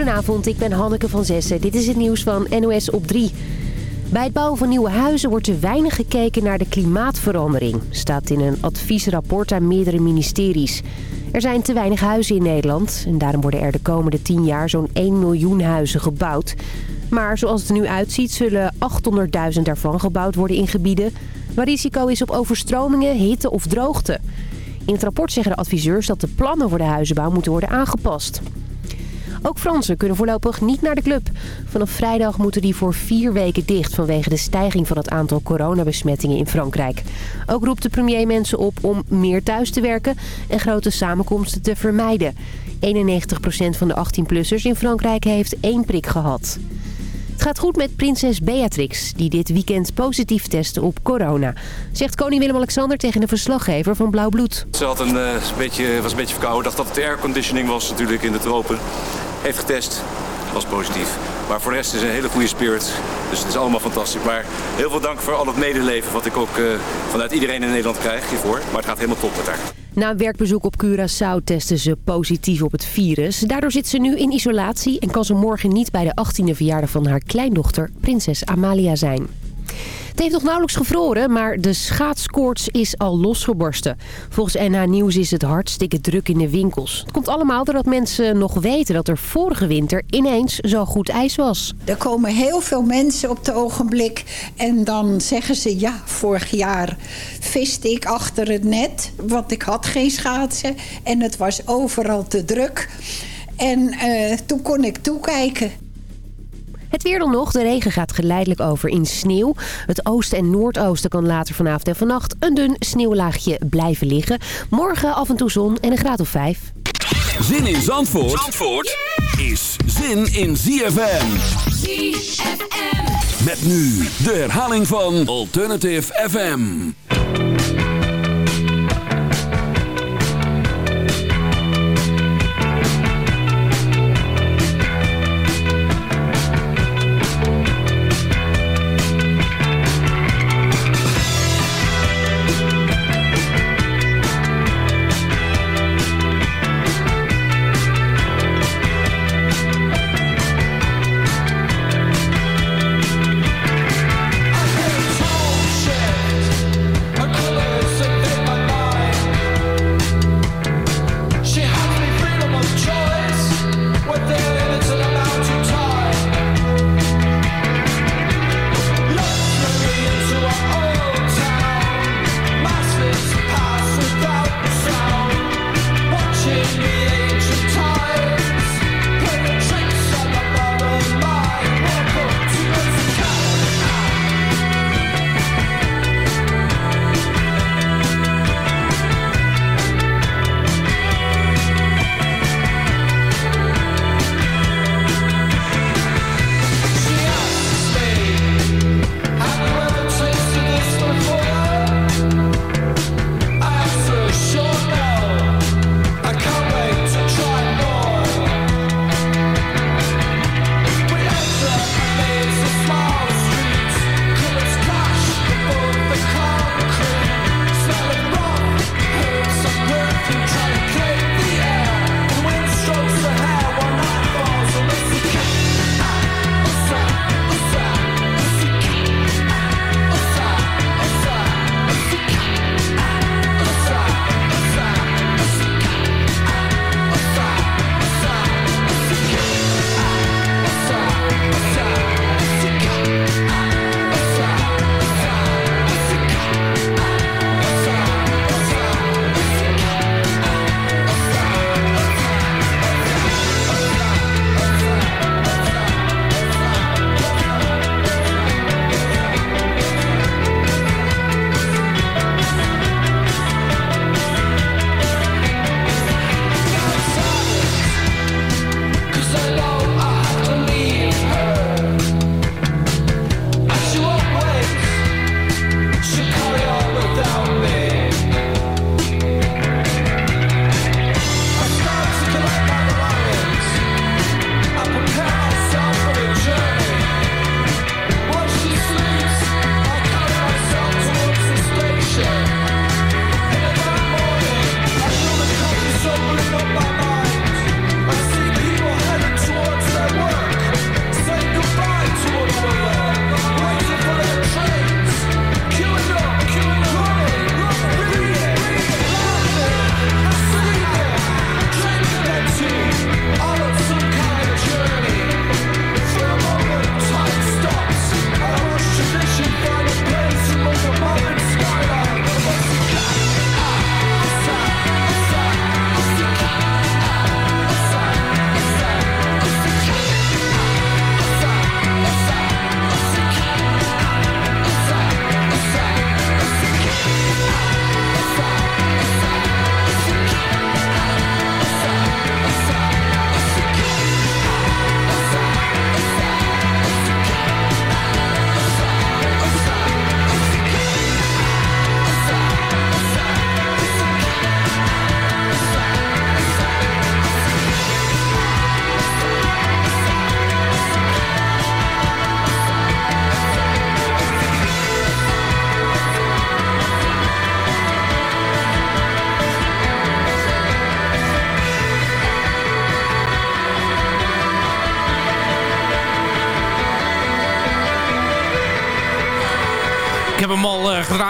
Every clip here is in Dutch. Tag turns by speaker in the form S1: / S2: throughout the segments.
S1: Goedenavond, ik ben Hanneke van Zessen. Dit is het nieuws van NOS op 3. Bij het bouwen van nieuwe huizen wordt te weinig gekeken naar de klimaatverandering. Staat in een adviesrapport aan meerdere ministeries. Er zijn te weinig huizen in Nederland. En daarom worden er de komende 10 jaar zo'n 1 miljoen huizen gebouwd. Maar zoals het er nu uitziet zullen 800.000 daarvan gebouwd worden in gebieden... waar risico is op overstromingen, hitte of droogte. In het rapport zeggen de adviseurs dat de plannen voor de huizenbouw moeten worden aangepast. Ook Fransen kunnen voorlopig niet naar de club. Vanaf vrijdag moeten die voor vier weken dicht vanwege de stijging van het aantal coronabesmettingen in Frankrijk. Ook roept de premier mensen op om meer thuis te werken en grote samenkomsten te vermijden. 91% van de 18-plussers in Frankrijk heeft één prik gehad. Het gaat goed met prinses Beatrix, die dit weekend positief testte op corona. Zegt koning Willem-Alexander tegen de verslaggever van Blauw Bloed.
S2: Ze had een, uh, beetje, was een beetje verkouden. dacht dat het airconditioning was natuurlijk in de tropen. Heeft getest, was positief. Maar voor de rest is een hele goede spirit. Dus het is allemaal fantastisch. Maar heel veel dank voor al het medeleven wat ik ook uh, vanuit iedereen in Nederland krijg hiervoor. Maar het gaat helemaal top met haar.
S1: Na een werkbezoek op Curaçao testen ze positief op het virus. Daardoor zit ze nu in isolatie en kan ze morgen niet bij de 18e verjaardag van haar kleindochter, prinses Amalia, zijn. Het heeft nog nauwelijks gevroren, maar de schaatskoorts is al losgeborsten. Volgens NH Nieuws is het hartstikke druk in de winkels. Het komt allemaal doordat mensen nog weten dat er vorige winter ineens zo goed ijs was.
S3: Er komen heel veel mensen op het ogenblik en dan zeggen ze... ja, vorig jaar viste ik achter het net, want ik had geen schaatsen... en het was overal te druk. En uh, toen kon ik toekijken.
S1: Het weer dan nog. De regen gaat geleidelijk over in sneeuw. Het oosten en noordoosten kan later vanavond en vannacht een dun sneeuwlaagje blijven liggen. Morgen af en toe zon en een graad of vijf.
S4: Zin in Zandvoort, Zandvoort is zin in ZFM.
S5: ZFM.
S4: Met nu de herhaling van Alternative FM.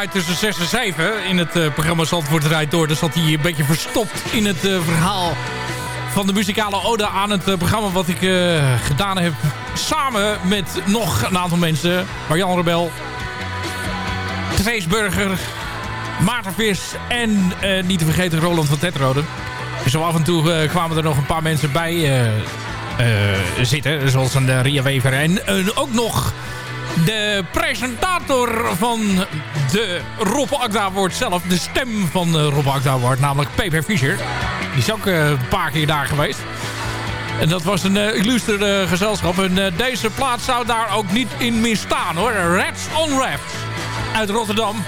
S5: Tussen 6 en 7 in het uh, programma Zandvoort rijdt door. Dus zat hij een beetje verstopt in het uh, verhaal van de muzikale ode aan het programma wat ik gedaan heb. Samen met nog een aantal mensen. Marjan Rebel, Trace Burger, Maarten Vis en niet te vergeten Roland van Tetrode. Zo af en toe kwamen er nog een paar mensen bij zitten. Zoals een Ria Wever en ook nog de presentator van de Rob Agda wordt zelf. De stem van de Rob Agda wordt, namelijk Peper Fischer. Die is ook uh, een paar keer daar geweest. En dat was een uh, illustre uh, gezelschap. En deze plaats zou daar ook niet in meer staan hoor. Reds on Raft uit Rotterdam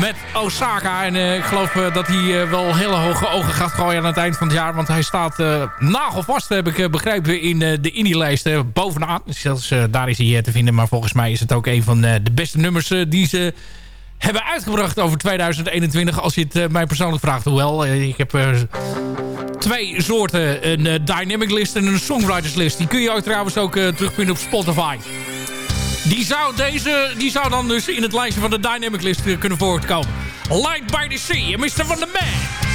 S5: met Osaka. En uh, ik geloof uh, dat hij uh, wel hele hoge ogen gaat gooien aan het eind van het jaar. Want hij staat nagelvast, heb ik begrepen, in de indie-lijst bovenaan. Dus zelfs daar is hij te vinden. Maar volgens mij is het ook een van de beste nummers die ze hebben uitgebracht over 2021. Als je het mij persoonlijk vraagt. Hoewel, ik heb twee soorten. Een dynamic list en een songwriters list. Die kun je ook trouwens ook terugvinden op Spotify. Die zou, deze, die zou dan dus in het lijstje van de Dynamic List kunnen voortkomen. Light by the Sea, Mr. Van der Man.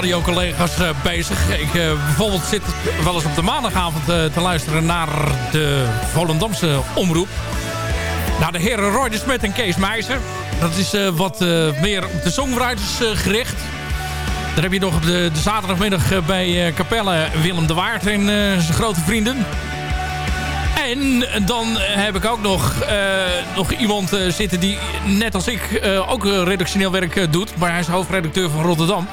S5: Radiocollega's eh, bezig. Ik eh, bijvoorbeeld zit wel eens op de maandagavond eh, te luisteren naar de Volendamse omroep. Naar de heren Roy de Smet en Kees Meijzer. Dat is wat meer op de songwriters gericht. Dan heb je nog de, de zaterdagmiddag bij Capelle Willem de Waard en zijn grote vrienden. En dan heb ik ook nog, nog iemand zitten die net als ik ook redactioneel werk doet. Maar hij is hoofdredacteur van Rotterdam.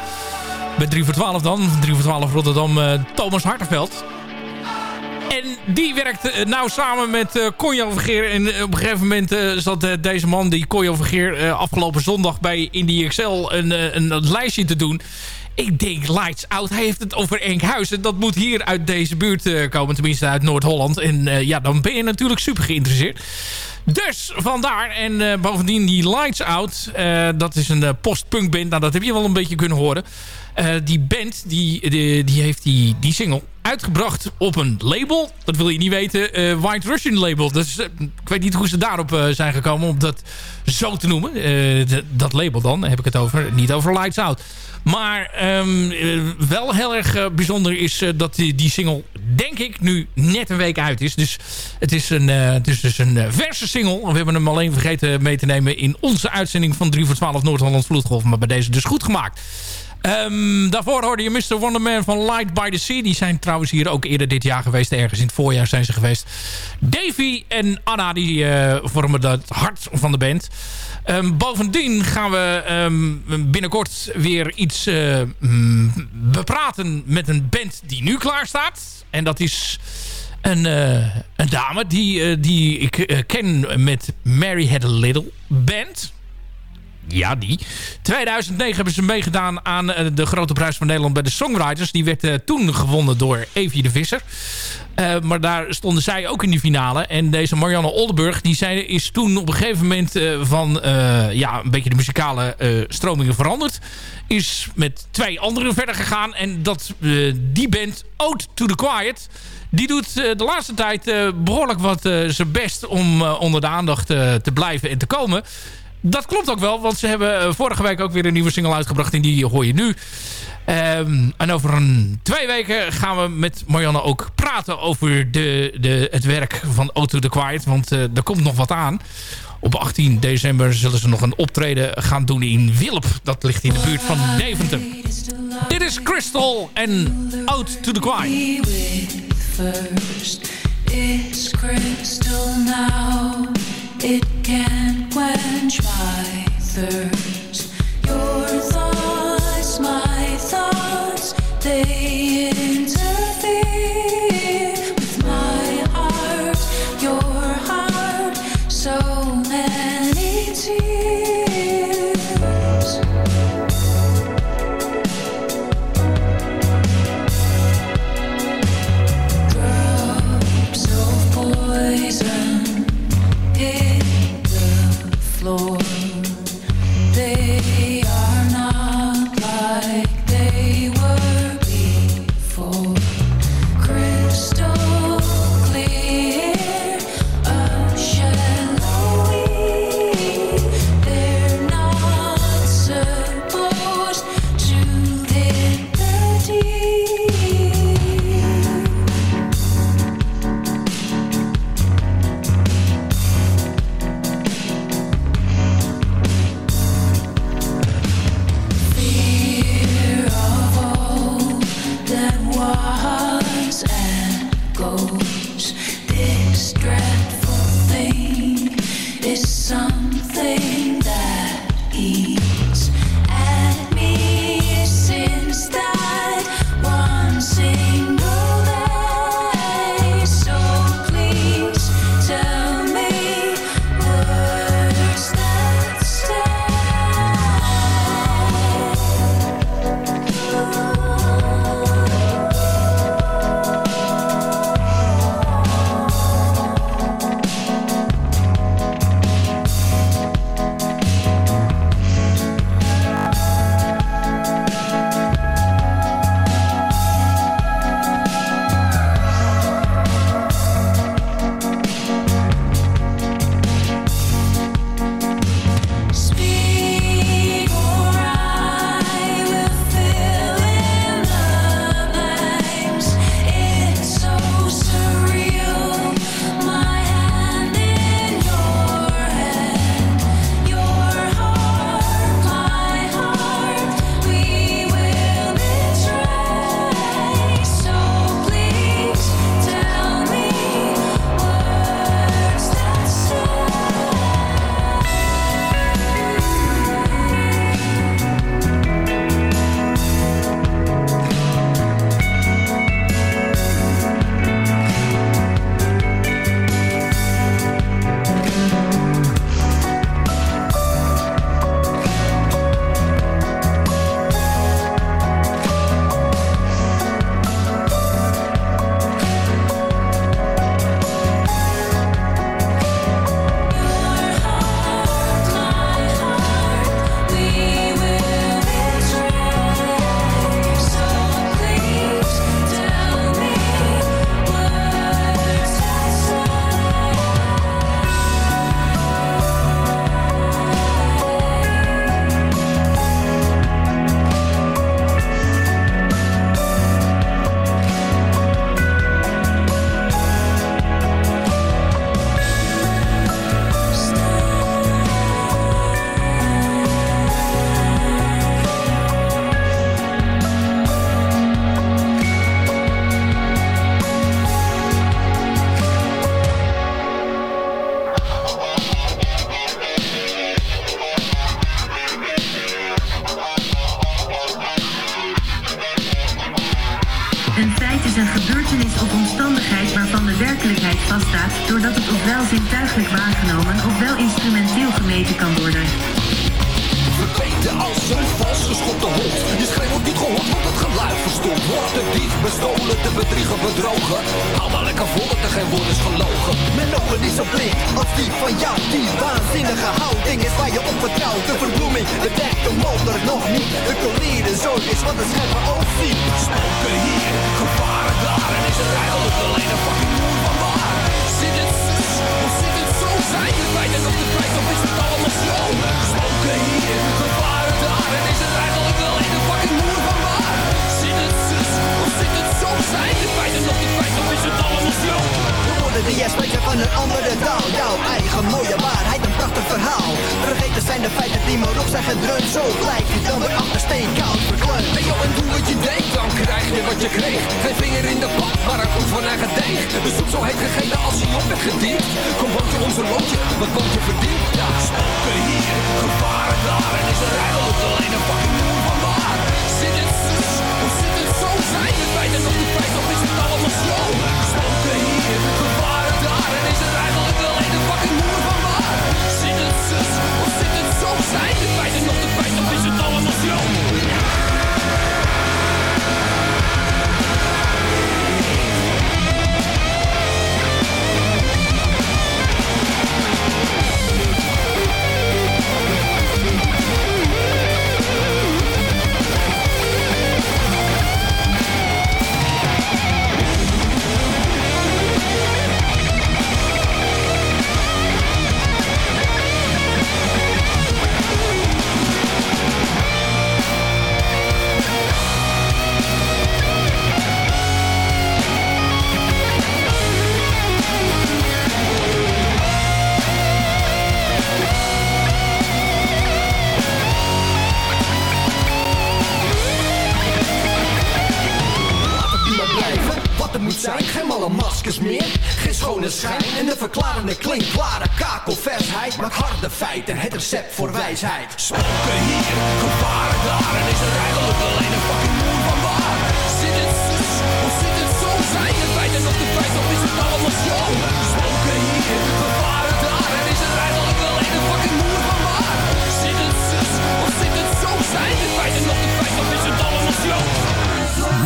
S5: Bij 3 voor 12 dan. 3 voor 12 Rotterdam, eh, Thomas Hartenveld. En die werkt eh, nou samen met uh, Conjo Vergeer. En op een gegeven moment zat deze man, die Conjo Vergeer... afgelopen zondag bij Indie Excel een, een, lijstje te doen. Ik denk Lights Out. Hij heeft het over Enkhuizen. Dat moet hier uit deze buurt komen. Tenminste uit Noord-Holland. En ja, dan ben je natuurlijk super geïnteresseerd. Dus vandaar. En bovendien die Lights Out. dat is een uh, post-punk band. Nou, dat heb je wel een beetje kunnen horen. Eh, die band die, die, heeft die, die single uitgebracht op een label. Dat wil je niet weten. eh, White Russian label. Dus, ik weet niet hoe ze daarop zijn gekomen om dat zo te noemen. Dat label dan, heb ik het over. Niet over Lights Out. Maar ehm, eh, wel heel erg bijzonder is dat die, die single, denk ik, nu net een week uit is. Dus het is, een, het is dus een verse single. We hebben hem alleen vergeten mee te nemen in onze uitzending van 3 voor 12 Noord-Holland Vloedgolf. Maar bij deze dus goed gemaakt. Ehm, daarvoor hoorde je Mr. Wonderman van Light by the Sea. Die zijn trouwens hier ook eerder dit jaar geweest. Ergens in het voorjaar zijn ze geweest. Davy en Anna die eh, vormen het hart van de band. Ehm, bovendien gaan we ehm, binnenkort weer iets eh, bepraten met een band die nu klaar staat. En dat is een, eh, een dame die, die ik ken met Mary Had a Little Band. Ja, die. 2009 hebben ze meegedaan aan eh, de Grote Prijs van Nederland bij de Songwriters. Die werd eh, toen gewonnen door Evie de Visser. Eh, maar daar stonden zij ook in de finale. En deze Marianne Oldenburg, die is toen op een gegeven moment van ja, een beetje de muzikale stromingen veranderd. Is met twee anderen verder gegaan. En dat, die band, Ode to the Quiet, die doet de laatste tijd eh, behoorlijk wat zijn best om onder de aandacht te blijven en te komen. Dat klopt ook wel, want ze hebben eh, vorige week ook weer een nieuwe single uitgebracht. En die hoor je nu. Ehm, en over een, twee weken gaan we met Marianne ook praten over de, de, het werk van Auto the Quiet. Want uh, er komt nog wat aan.
S6: Op 18 december zullen ze nog een optreden gaan doen in Wilp. Dat ligt in de buurt van Deventer. Dit is Crystal en Out to the Quiet. Crystal now. my thirst. Your thoughts, my is een
S7: gebeurtenis of omstandigheid waarvan de werkelijkheid vaststaat doordat het ofwel zintuigelijk waargenomen ofwel instrumenteel gemeten kan worden.
S8: Verbeten als een vals geschopte hond. Je schreeuwt niet gehoord, want het geluid Ontworpen, dief, bestolen, te bedriegen, bedrogen. Allemaal lekker woorden, geen woorden is gelogen.
S9: Mijn ogen is zo blind als die van jou. Die waanzinnige houding is waar je op vertrouwt. De verbloeming bedekt de motor nog niet. De colline zorg is wat de schepper ook ziet.
S8: Spoken hier, gevaren daar. En is er eigenlijk alleen een fucking moed van waar? Zit het zus, of zit het zo? Zijn je feiten op de prijs of is het allemaal zo? Spoken hier, gevaren daar. En is er eigenlijk alleen een fucking moed zo zijn. De feiten op die feiten, of is het allemaal zo?
S9: De woorden die jij spreekt van een andere taal. Jouw eigen mooie waarheid, een prachtig verhaal. Vergeten zijn de feiten die maar op zijn gedrukt. Zo blijf je dan weer achter steen koud verkleurd
S8: Hey joh, en doe wat je denkt, dan krijg je wat je kreeg. Geen vinger in de bak, maar een goed van eigen deeg. De zo heet gegeten als hij op hebt gediend. Kom bootje onze loodje, wat je verdiept? Ja, stoppen hier, gevaren daar. En is er eigenlijk alleen een fucking moe van waar. Zit het zus, hoe zit het zo? Zijn de feiten nog de feit of is het allemaal slow? Spoken hier, gevaren daar En is er eigenlijk alleen een fucking moer van waar Zit het zus, hoe zit het zo? Zijn de feiten nog de feit of is het allemaal slow? Recept voor wijsheid Spoken hier, gevaren daar En is er eigenlijk alleen een fucking moer van waar Zit het zus, of zit het zo? Zijn de feiten nog de feiten of is het allemaal show? Spoken hier, gevaren daar En is er eigenlijk alleen een fucking moer van waar Zit het zus, of zit het zo? Zijn feiten nog de feiten of is het allemaal show?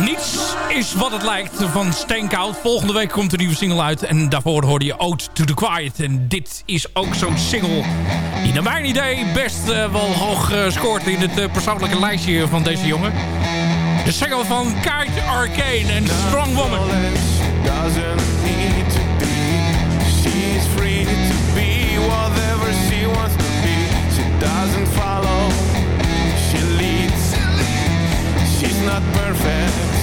S5: Niets is wat het lijkt van Steenkoud. Volgende week komt een nieuwe single uit. En daarvoor hoorde je Ode to the Quiet. En dit is ook zo'n single die naar mijn idee best uh, wel hoog uh, scoort in het uh, persoonlijke lijstje van deze jongen. De single van Kite Arcane en Strong Woman.
S10: Doesn't follow. She leads. She's not perfect.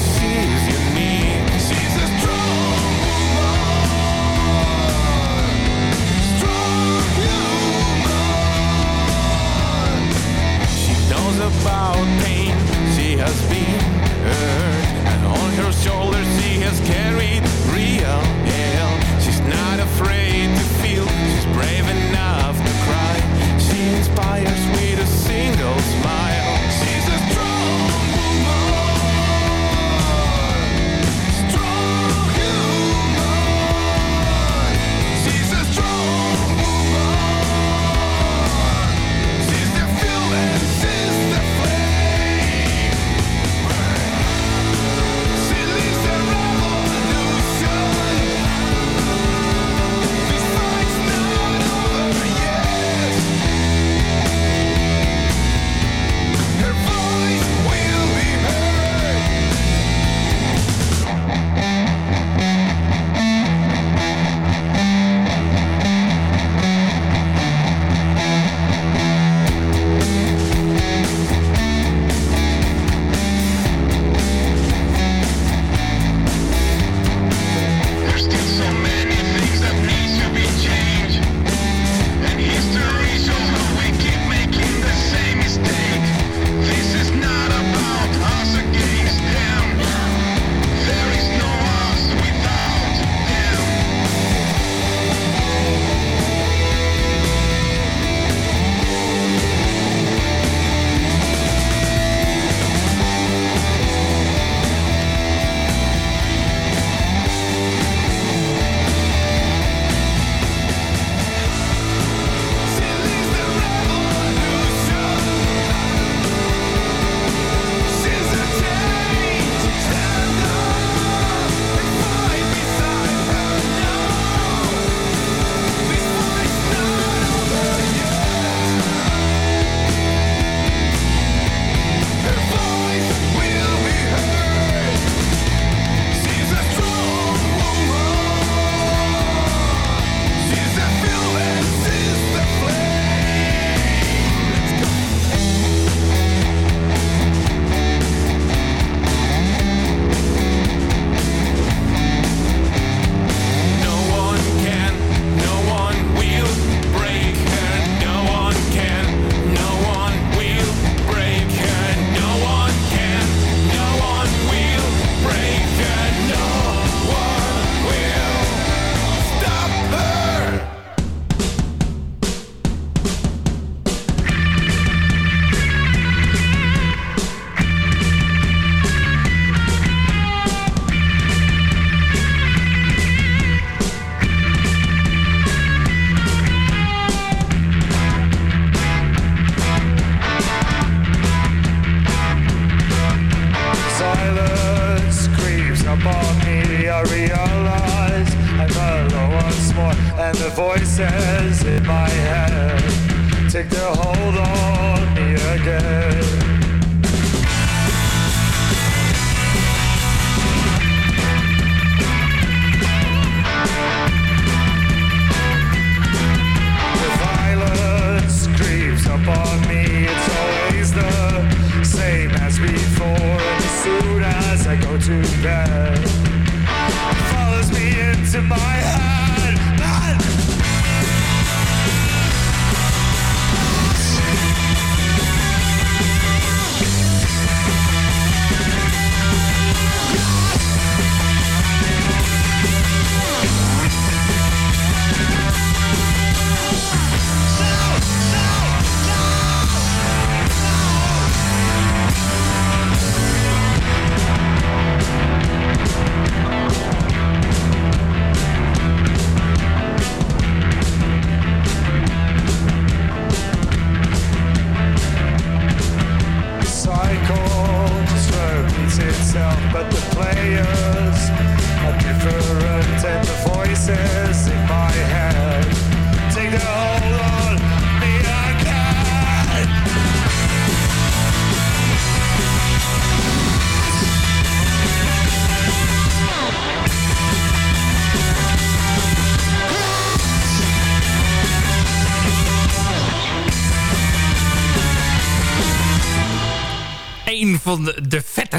S10: She about pain. She has been hurt. And on her shoulders she has carried real hell. She's not afraid to feel. She's brave enough to cry. She inspires with a single smile.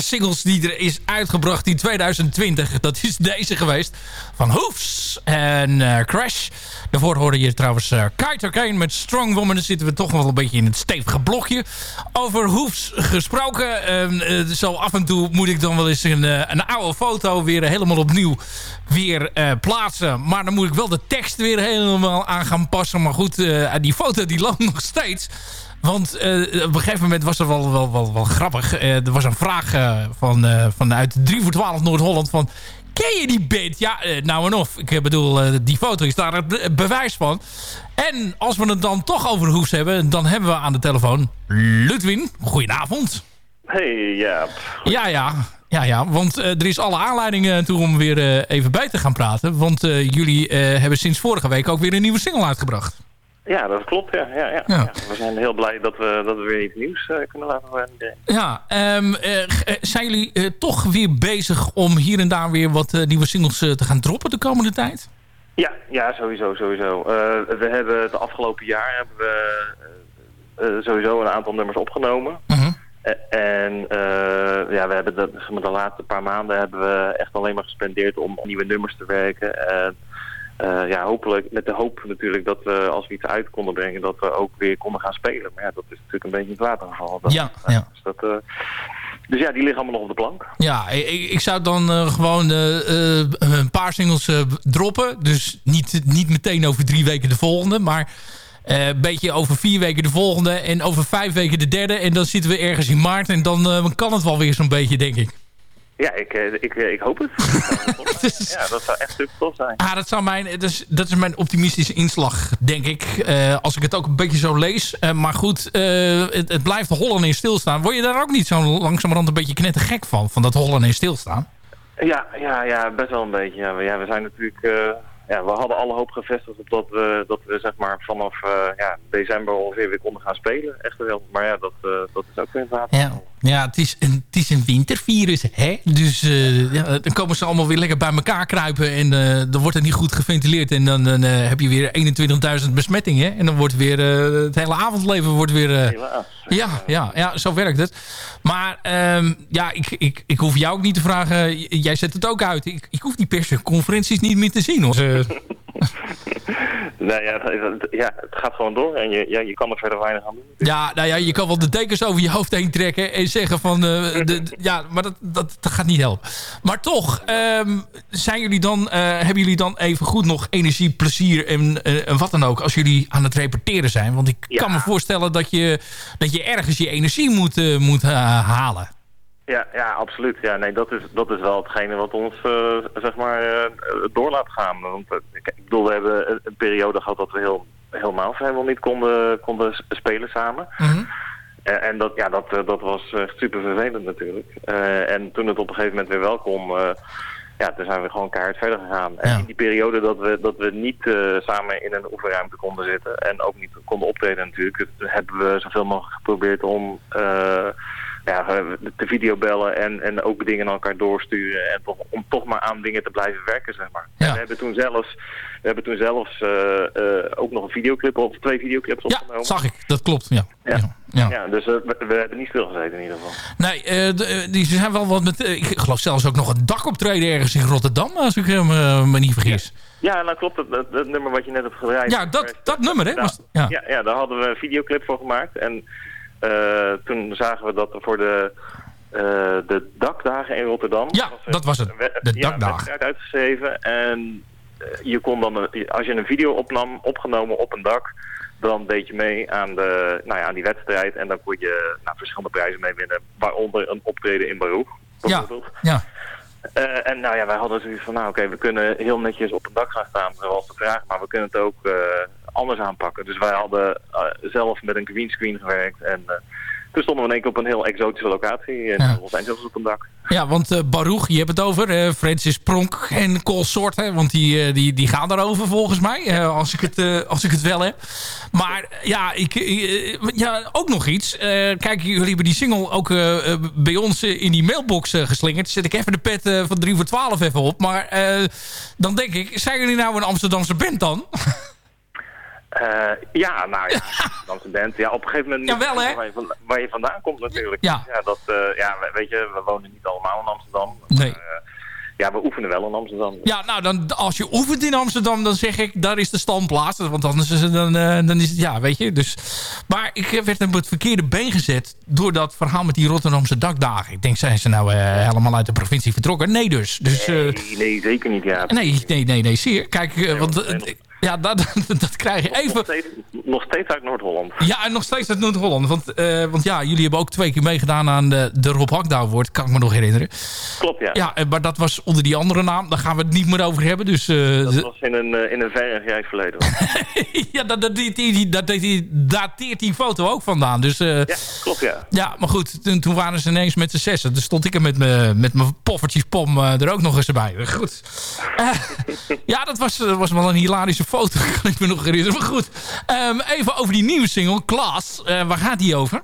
S5: Singles die er is uitgebracht in 2020. Dat is deze geweest. Van Hoofs en eh, Crash. Daarvoor hoorde je trouwens uh, Kite Kane met Strong Woman. Dan zitten we toch wel een beetje in het stevige blokje. Over Hoefs gesproken. ehm, eh, zo af en toe moet ik dan wel eens een, een oude foto weer helemaal opnieuw weer plaatsen. Maar dan moet ik wel de tekst weer helemaal aan gaan passen. Maar goed, die foto die loopt nog steeds. Want eh, op een gegeven moment was er wel, wel, wel, wel grappig. Eh, er was een vraag eh, van, vanuit 3 voor 12 Noord-Holland van... Ken je die band? Ja, nou en of. Ik bedoel, die foto is daar het be- bewijs van. En als we het dan toch over Hoefs hebben... dan hebben we aan de telefoon Ludwin. Goedenavond.
S11: Hey, ja.
S5: Ja, ja. Ja, ja, want er is alle aanleiding eh, toe om weer even bij te gaan praten. Want jullie hebben sinds vorige week ook weer een nieuwe single uitgebracht.
S11: Ja, dat klopt. Ja, ja, ja.
S5: Ja.
S11: We zijn heel blij dat we, dat we weer iets nieuws eh, kunnen laten iedereen.
S5: Ja, ehm, eh, eh, zijn jullie toch weer bezig om hier en daar weer wat nieuwe singles te gaan droppen de komende tijd?
S11: Ja, ja, sowieso, sowieso. We hebben het afgelopen jaar hebben we sowieso een aantal nummers opgenomen.
S5: Mhm.
S11: En ja, we hebben de, de laatste paar maanden hebben we echt alleen maar gespendeerd om nieuwe nummers te werken. Eh, ja, hopelijk, met de hoop natuurlijk dat we als we iets uit konden brengen, dat we ook weer konden gaan spelen. Maar ja, dat is natuurlijk een beetje het water gevallen.
S5: Ja, ja.
S11: Dus, dat, eh, dus ja, die liggen allemaal nog op de plank.
S5: Ja, ik, ik zou dan eh, gewoon eh, eh, een paar singles eh, droppen. Dus niet, niet meteen over drie weken de volgende, maar eh, een beetje over vier weken de volgende en over vijf weken de derde. En dan zitten we ergens in maart en dan eh, kan het wel weer zo'n beetje, denk ik.
S11: Ja, ik, eh, ik, eh, ik hoop het. ja, dat zou echt super tof zijn.
S5: Ah, dat, zou mijn, dat, is, dat is mijn optimistische inslag, denk ik. Eh, als ik het ook een beetje zo lees. Eh, maar goed, eh, het, het blijft hollen en stilstaan. Word je daar ook niet zo langzamerhand een beetje knettergek van? Van dat hollen en stilstaan?
S11: Ja, ja, ja, best wel een beetje. Ja, we, ja, we zijn natuurlijk... eh, ja, we hadden alle hoop gevestigd op dat we, dat we zeg maar vanaf eh, ja, december ongeveer weer konden gaan spelen. Echt wel. Maar ja, dat, eh, dat is ook weer water.
S5: Ja, ja het, is een, het is een wintervirus, hè? Dus eh, ja, dan komen ze allemaal weer lekker bij elkaar kruipen. En eh, dan wordt het niet goed geventileerd. En dan, dan eh, heb je weer 21.000 besmettingen. En dan wordt weer het hele avondleven wordt weer... ja, ja, ja, zo werkt het. Maar ehm, ja, ik, ik, ik hoef jou ook niet te vragen. Jij zet het ook uit. Ik, ik hoef die persconferenties niet meer te zien. Hoor.
S11: Nee, ja, ja, het gaat gewoon door en je, ja, je kan er verder weinig aan doen.
S5: ja, nou ja, je kan wel de dekens over je hoofd heen trekken en zeggen van... eh, de, ja, maar dat, dat, dat gaat niet helpen. Maar toch, ehm, zijn jullie dan, eh, hebben jullie dan even goed nog energie, plezier en, eh, en wat dan ook... als jullie aan het reperteren zijn? Want ik
S11: Ja.
S5: kan me voorstellen dat je, dat je ergens je energie moet, moet halen.
S11: Ja, ja, absoluut. Ja, nee, dat is, dat is wel hetgene wat ons eh, zeg maar eh, door laat gaan. Want eh, ik ik bedoel, we hebben een, een periode gehad dat we heel, helemaal vrijwel niet konden, konden spelen samen. En, en dat, ja, dat, dat was echt super vervelend natuurlijk. En toen het op een gegeven moment weer wel kon, ja, toen zijn we gewoon keihard verder gegaan. En in die periode dat we, dat we niet samen in een oefenruimte konden zitten en ook niet konden optreden natuurlijk, hebben we zoveel mogelijk geprobeerd om uh, ja, te videobellen en, en ook dingen naar elkaar doorsturen. En toch, om toch maar aan dingen te blijven werken, zeg maar. We hebben toen zelfs, we hebben toen zelfs uh, uh, ook nog een videoclip of twee videoclips opgenomen.
S5: Ja, zag ik. Dat klopt, ja.
S11: Ja, ja. ja dus uh, we, we, hebben niet stilgezeten in ieder geval.
S5: Nee, die zijn wel wat met... ik geloof zelfs ook nog een dakoptreden ergens in Rotterdam, als ik me niet vergis.
S11: Ja. Ja, nou klopt. Het, het, nummer wat je net hebt gedraaid.
S5: Ja, dat, dat nummer, hè?
S11: Ja. Ja, ja, daar hadden we een videoclip voor gemaakt. En toen zagen we dat er voor de, uh, de dakdagen in Rotterdam...
S5: Ja, was dat was het. De
S11: ja,
S5: dakdagen.
S11: uitgeschreven. En uh, je kon dan, als je een video opnam, opgenomen op een dak... dan deed je mee aan, de, nou ja, aan die wedstrijd. En dan kon je nou, verschillende prijzen mee winnen. Waaronder een optreden in Baruch, bijvoorbeeld.
S5: Ja, ja.
S11: Uh, en nou ja, wij hadden zoiets van, nou oké, we kunnen heel netjes op een dak gaan staan, zoals de vraag, maar we kunnen het ook uh, anders aanpakken. Dus wij hadden uh, zelf met een greenscreen gewerkt en toen stonden we in één keer op een heel exotische locatie in ja. Los Angeles op een dak.
S5: Ja, want uh, Baruch, je hebt het over, uh, Francis Pronk en Colsort, hè, want die, uh, die, die gaan daarover volgens mij, als, ik het, als ik het wel heb. Maar ja, ik, ja ook nog iets. kijk, jullie hebben die single ook bij ons in die mailbox geslingerd. Zet ik even de pet van 3 voor 12 even op. Maar dan denk ik, zijn jullie nou een Amsterdamse band dan?
S11: Uh, ja, nou ja. Ja, op een gegeven moment
S5: Jawel, hè?
S11: Waar, je van, waar je vandaan komt natuurlijk.
S5: Ja.
S11: ja, dat, uh, ja weet je, we wonen niet allemaal in Amsterdam.
S5: Nee.
S11: Uh, ja, we oefenen wel in Amsterdam.
S5: Ja, nou, dan, als je oefent in Amsterdam, dan zeg ik, daar is de standplaats. Want anders is het, dan, dan is het, ja, weet je. Dus, maar ik werd op het verkeerde been gezet door dat verhaal met die Rotterdamse dakdagen. Ik denk, zijn ze nou helemaal uit de provincie vertrokken? Nee dus. dus
S11: nee, nee, zeker niet, ja.
S5: Nee, nee, nee, nee, zeer. Kijk, want... Ja, dat, dat krijg je even...
S11: Nog steeds, nog steeds uit Noord-Holland.
S5: Ja, en nog steeds uit Noord-Holland. Want, uh, want ja, jullie hebben ook twee keer meegedaan aan de, de Rob Hakda Award. Kan ik me nog herinneren.
S11: Klopt, ja.
S5: Ja, maar dat was onder die andere naam. Daar gaan we het niet meer over hebben. Dus, uh,
S11: dat was in een, in een ver en grijs verleden.
S5: ja, dat, dat, die, die, dat, die, dateert die foto ook vandaan. Dus,
S11: ja, klopt, ja.
S5: Ja, maar goed, toen, toen waren ze ineens met z'n zessen. Dus stond ik er met mijn met poffertjespom er ook nog eens bij. Goed. ja, dat was, was wel een hilarische foto. Kan ik me nog herinneren. Maar goed, um, even over die nieuwe single, Klaas. Uh, waar gaat die over?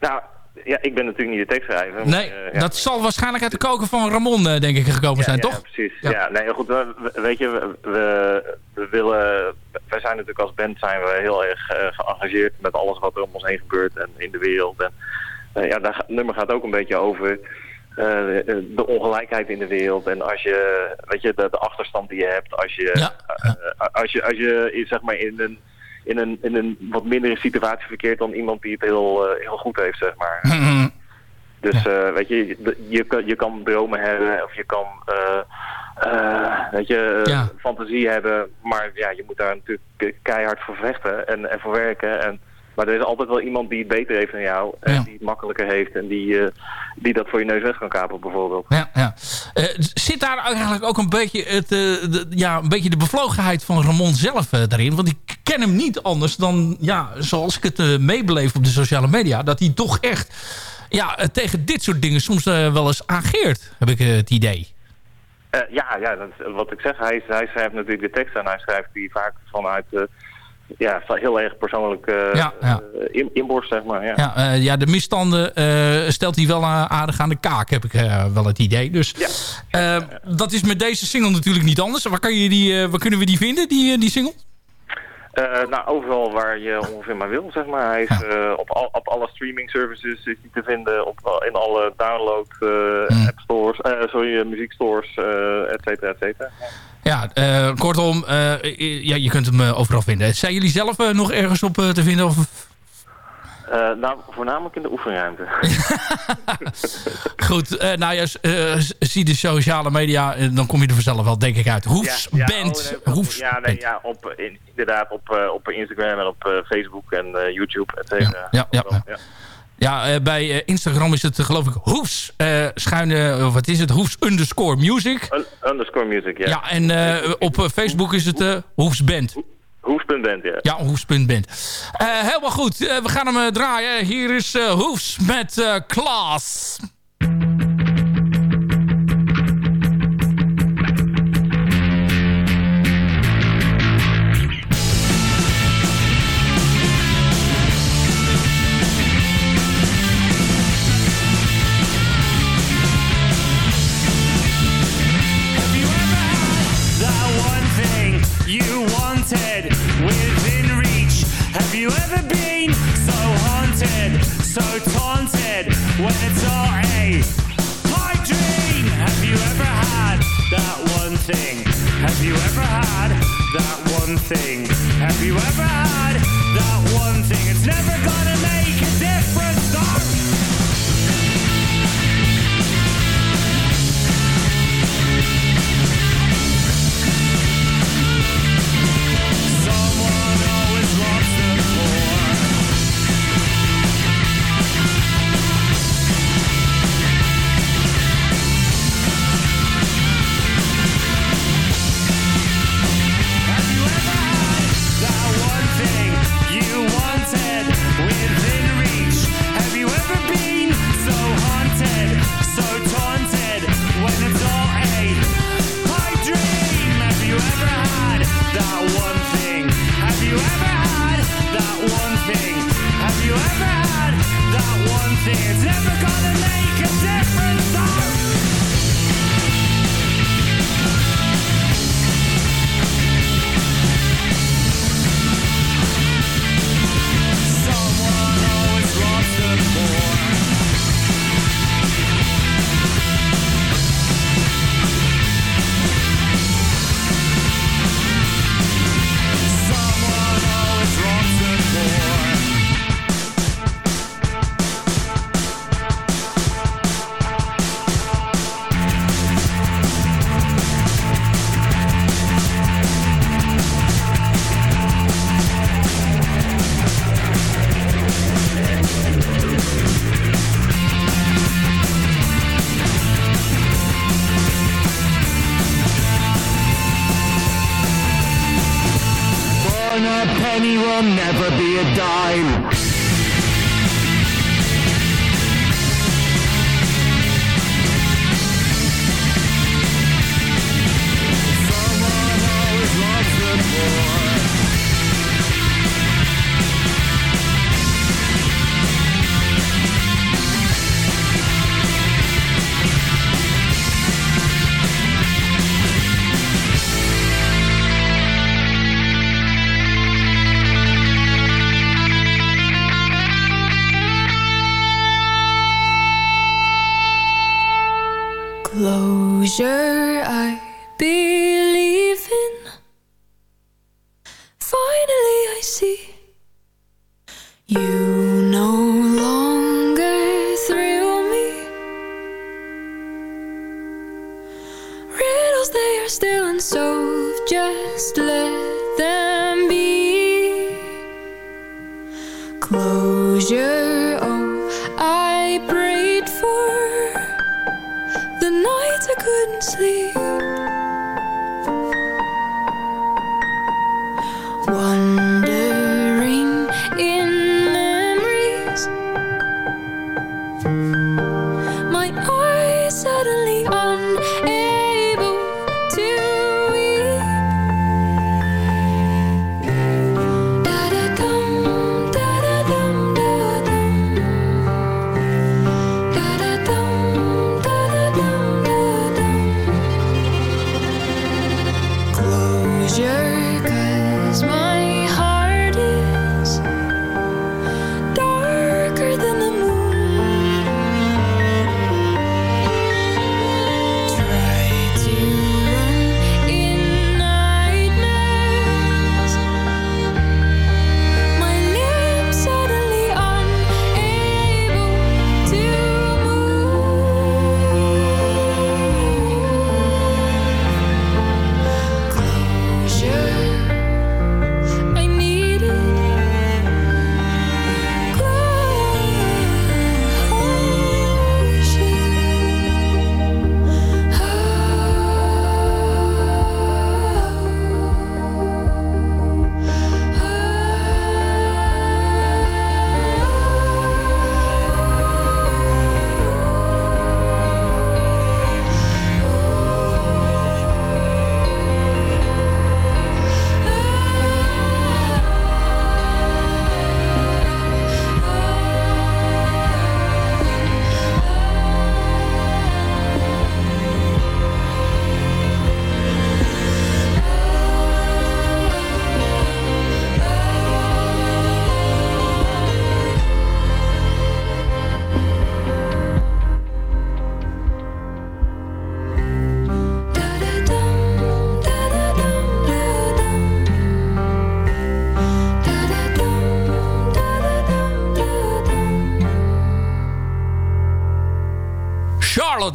S11: Nou, ja, ik ben natuurlijk niet de tekstschrijver.
S5: Nee,
S11: maar, uh,
S5: ja. dat zal waarschijnlijk uit de koken van Ramon, uh, denk ik, gekomen
S11: ja,
S5: zijn,
S11: ja,
S5: toch?
S11: precies. Ja, ja nee, goed. We, weet je, we, we, we, willen... Wij zijn natuurlijk als band zijn we heel erg uh, geëngageerd met alles wat er om ons heen gebeurt en in de wereld. En ja, dat nummer gaat ook een beetje over... Uh, de ongelijkheid in de wereld. En als je, weet je, de, de achterstand die je hebt, als je,
S5: ja.
S11: uh, als je, als je zeg maar in een, in een, in een wat mindere situatie verkeert dan iemand die het heel, uh, heel goed heeft, zeg maar.
S5: Mm -hmm.
S11: Dus ja. weet je, je, kan, je kan dromen hebben of je kan, weet je,
S5: ja.
S11: fantasie hebben, maar ja, je moet daar natuurlijk keihard voor vechten en, en voor werken en maar er is altijd wel iemand die het beter heeft dan jou. En
S5: ja.
S11: die het makkelijker heeft. En die, uh, die dat voor je neus weg kan kapen bijvoorbeeld.
S5: Ja, ja. Uh, zit daar eigenlijk ook een beetje, het, uh, de, ja, een beetje de bevlogenheid van Ramon zelf daarin? Want ik ken hem niet anders dan, ja, zoals ik het meebeleef op de sociale media. Dat hij toch echt ja, tegen dit soort dingen soms wel eens ageert. Heb ik het idee.
S11: ja, ja dat is, wat ik zeg. Hij, hij schrijft natuurlijk de tekst en hij schrijft die vaak vanuit ja, heel erg persoonlijk uh,
S5: ja, ja.
S11: in, inborst, zeg maar. Ja,
S5: ja, uh, ja de misstanden uh, stelt hij wel aardig aan de kaak, heb ik wel het idee. Dus
S11: ja.
S5: dat is met deze single natuurlijk niet anders. Waar, kan je die, waar kunnen we die vinden, die, die single?
S11: Nou, overal waar je ongeveer maar wil, zeg maar. Hij is ja. op, al, op alle streaming services is hij te vinden, op, in alle download
S5: Hmm.
S11: app stores, sorry, muziekstores, et cetera, et cetera.
S5: Ja, uh, kortom, uh, ja, je kunt hem uh, overal vinden. Zijn jullie zelf nog ergens op te vinden? Of?
S11: Nou, voornamelijk in de oefenruimte.
S5: Goed, nou ja, zie de sociale media, dan kom je er vanzelf wel, denk ik, uit. Hoefs
S11: ja, ja,
S5: Band.
S11: Oh,
S5: Hoefs
S11: ja, nee, ja op, in, inderdaad op, op Instagram en op Facebook en YouTube, et cetera.
S5: Ja, ja, ja. Ja, bij Instagram is het geloof ik Hoefs schuine, wat is het? Hoefs underscore music.
S11: Un underscore music, ja.
S5: Ja, en op Facebook is het Hoefs Band.
S11: Hoefs.band, ja.
S5: Ja, Hoefs.band. helemaal goed, we gaan hem draaien. Hier is Hoefs met Klaas.
S12: haunted, so taunted when it's all a pipe dream. Have you ever had that one thing? Have you ever had that one thing? Have you ever had that one thing? It's never gonna It's never gonna make a difference.
S6: And a penny will never be a dime.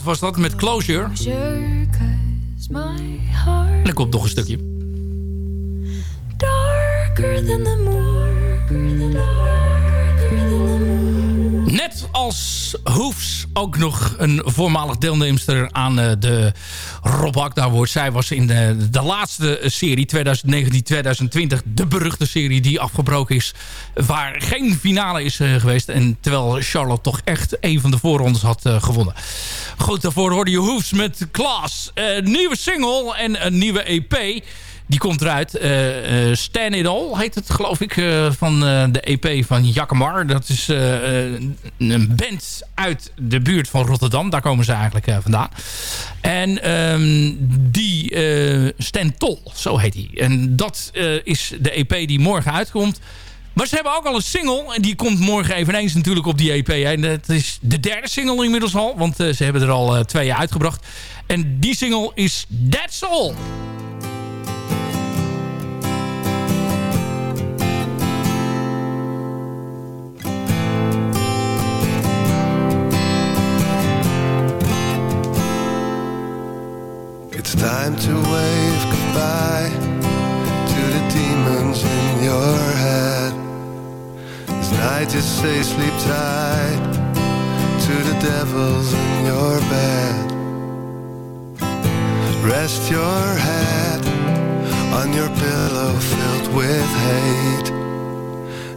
S5: Was dat met Closure. En er komt nog een stukje.
S13: darker than the moon.
S5: Net als Hoefs ook nog een voormalig deelnemster aan eh, de Rob Agda Award. Zij was in de, de laatste serie 2019-2020 de beruchte serie die afgebroken is. Waar geen finale is eh, geweest. En terwijl Charlotte toch echt een van de voorrondes had eh, gewonnen. Goed, daarvoor hoorde je Hoefs met Klaas. Eh, nieuwe single en een nieuwe EP. Die komt eruit. Eh eh, Stan It All heet het, geloof ik, eh, van de EP van Jakemar. Dat is een band uit de buurt van Rotterdam. Daar komen ze eigenlijk vandaan. En ehm, die Stan Tol, zo heet hij. En dat is de EP die morgen uitkomt. Maar ze hebben ook al een single. En die komt morgen eveneens natuurlijk op die EP. En dat is de derde single inmiddels al. Want ze hebben er al twee uitgebracht. En die single is That's All.
S14: It's time to wave goodbye to the demons in your head. This night just say sleep tight to the devils in your bed. Rest your head on your pillow filled with hate.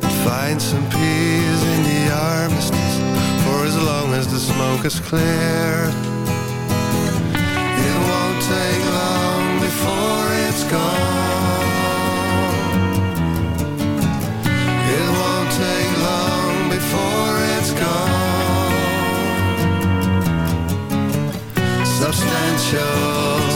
S14: And find some peace in the armistice for as long as the smoke is cleared. It won't take long before it's gone. It won't take long before it's gone. Substantials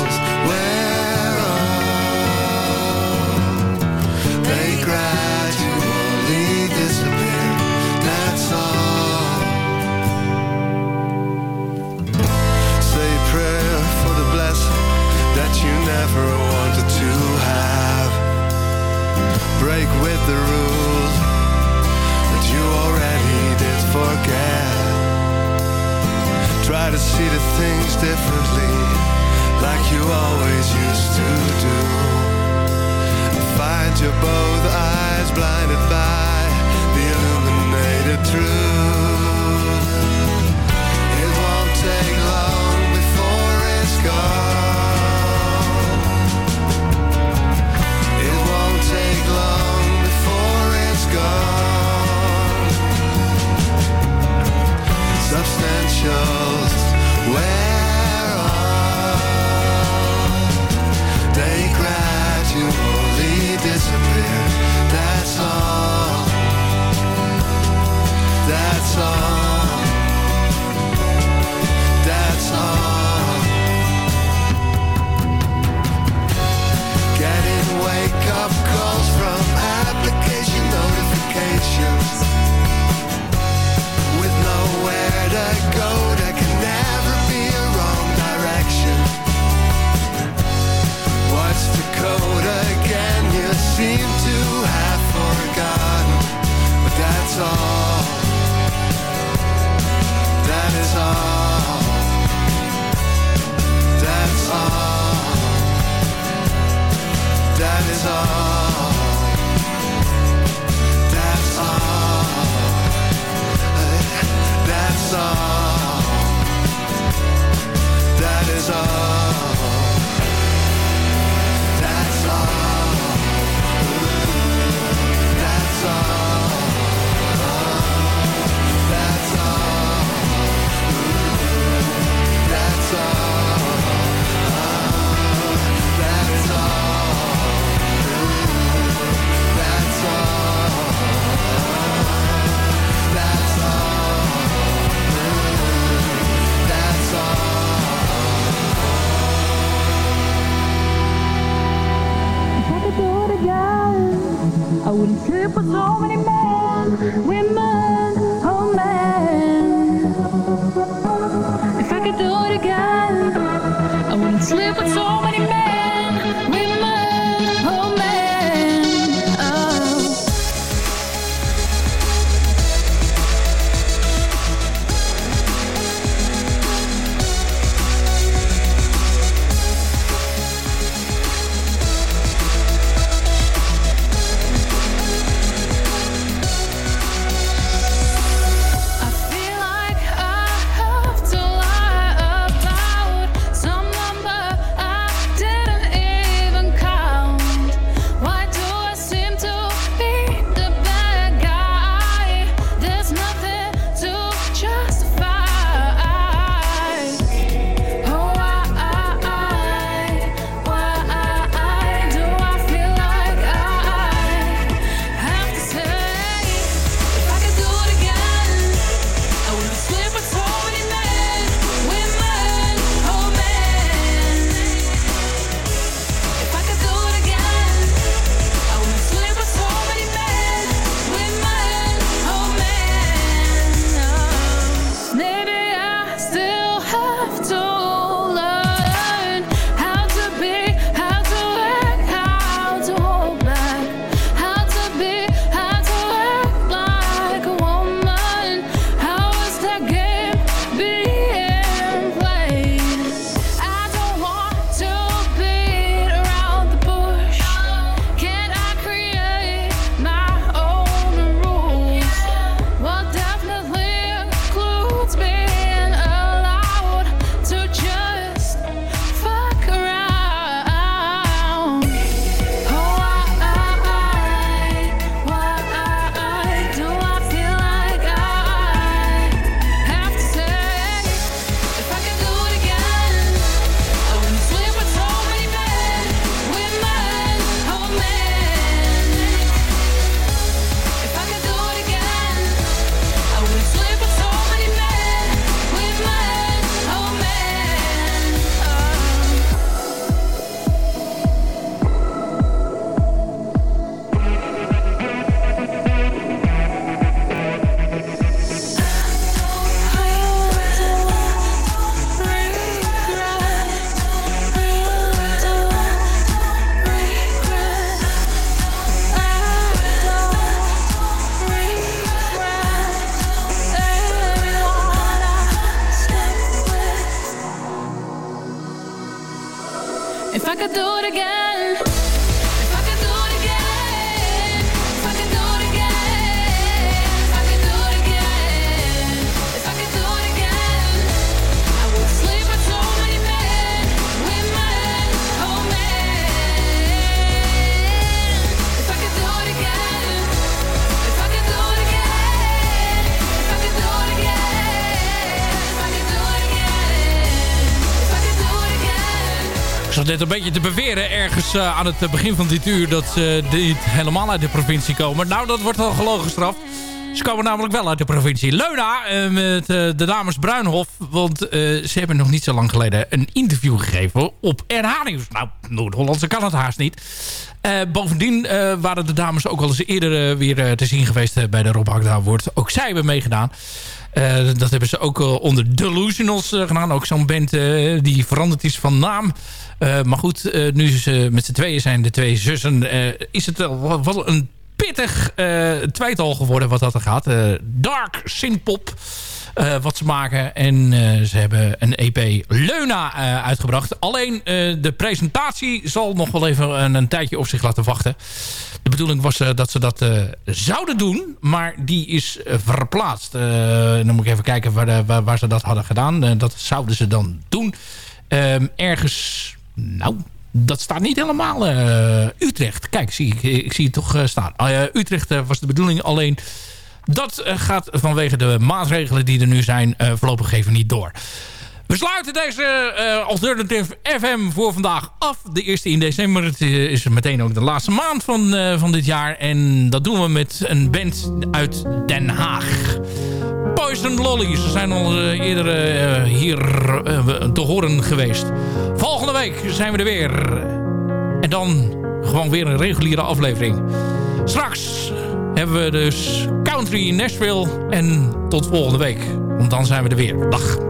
S5: net een beetje te beweren ergens eh, aan het begin van dit uur... dat ze niet helemaal uit de provincie komen. Nou, dat wordt wel gelogen gestraft. Ze komen namelijk wel uit de provincie. Leuna eh, met eh, de dames Bruinhof. Want ze hebben nog niet zo lang geleden een interview gegeven op RH. Nou, Noord-Hollandse kan het haast niet. Bovendien waren de dames ook al eens eerder weer te zien geweest bij de Rob Agda wordt. Ook zij hebben meegedaan. Dat hebben ze ook onder Delusionals eh, gedaan. Ook zo'n band die veranderd is van naam. Eh, maar goed, eh, nu ze met z'n tweeën zijn, de twee zussen... eh, is het wel, een pittig tweetal geworden wat dat er gaat. Dark synthpop. eh, wat ze maken. En ze hebben een EP Leuna uitgebracht. Alleen de presentatie zal nog wel even een, een tijdje op zich laten wachten. De bedoeling was dat ze dat zouden doen. Maar die is verplaatst. Dan moet ik even kijken waar, waar, waar ze dat hadden gedaan. Dat zouden ze dan doen. Ehm, ergens... Nou, dat staat niet helemaal eh, Utrecht. Kijk, zie ik, ik zie het toch eh, staan. Ah, Utrecht eh, was de bedoeling. Alleen dat gaat vanwege de maatregelen die er nu zijn... voorlopig even niet door. We sluiten deze Alternative FM voor vandaag af. De eerste in december. Het is meteen ook de laatste maand van, van dit jaar. En dat doen we met een band uit Den Haag. Poison Lollies. Ze zijn al eh, eerder eh, hier eh, te horen geweest. Volgende week zijn we er weer. En dan gewoon weer een reguliere aflevering. Straks hebben we dus Country Nashville. En tot volgende week. Want dan zijn we er weer. Dag.